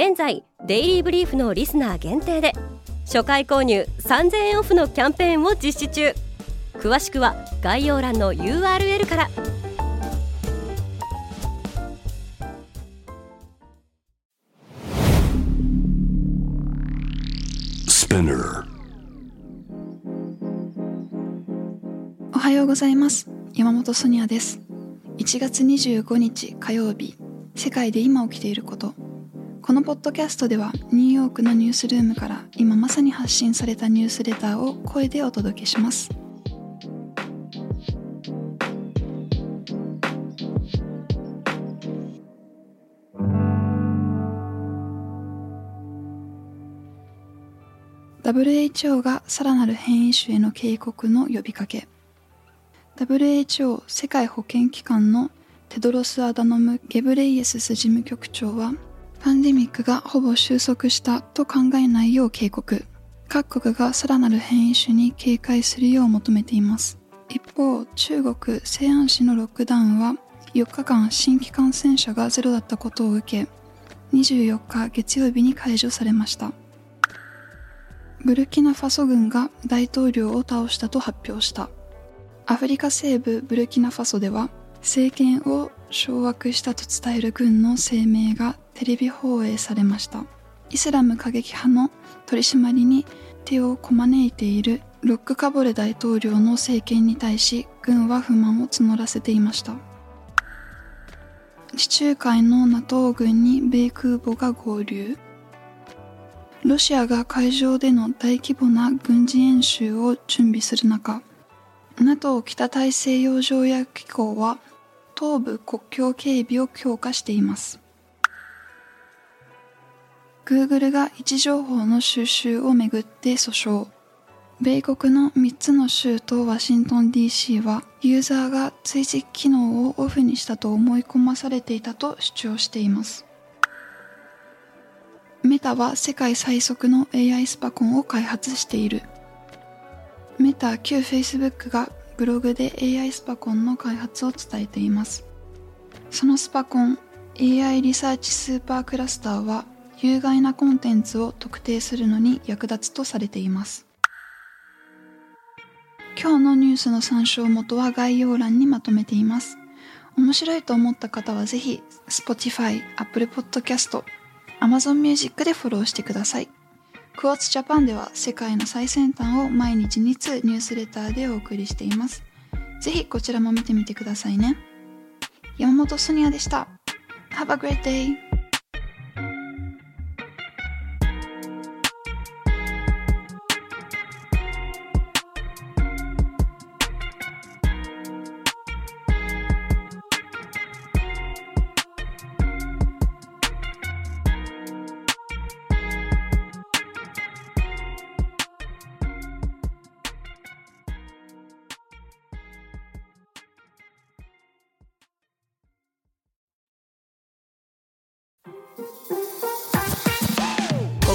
現在デイリーブリーフのリスナー限定で初回購入3000円オフのキャンペーンを実施中。詳しくは概要欄の URL から。おはようございます。山本ソニアです。1月25日火曜日。世界で今起きていることこのポッドキャストではニューヨークのニュースルームから今まさに発信されたニュースレターを声でお届けします。WHO がさらなる変異種への警告の呼びかけ WHO 世界保健機関のテドロス・アダノム・ゲブレイエスス事務局長はパンデミックがほぼ収束したと考えないよう警告。各国がさらなる変異種に警戒するよう求めています。一方、中国西安市のロックダウンは4日間新規感染者がゼロだったことを受け、24日月曜日に解除されました。ブルキナファソ軍が大統領を倒したと発表した。アフリカ西部ブルキナファソでは政権を掌握したと伝える軍の声明がテレビ放映されました。イスラム過激派の取り締まりに手をこまねいているロックカボレ大統領の政権に対し軍は不満を募らせていました。地中海の NATO 軍に米空母が合流。ロシアが海上での大規模な軍事演習を準備する中 NATO 北大西洋条約機構は東部国境警備を強化しています。Google が位置情報の収集をめぐって訴訟。米国の3つの州とワシントン DC はユーザーが追跡機能をオフにしたと思い込まされていたと主張しています。メタは世界最速の AI スパコンを開発している。メタ旧 Facebook がブログで AI スパコンの開発を伝えています。そのスパコン AI リサーチスーパークラスターは有害なコンテンツを特定するのに役立つとされています。今日のニュースの参照元は概要欄にまとめています。面白いと思った方はぜひ Spotify、Apple Podcast、Amazon Music でフォローしてください。クォーツジャパンでは世界の最先端を毎日2通ニュースレターでお送りしています。ぜひこちらも見てみてくださいね。山本ソニアでした。Have a great day!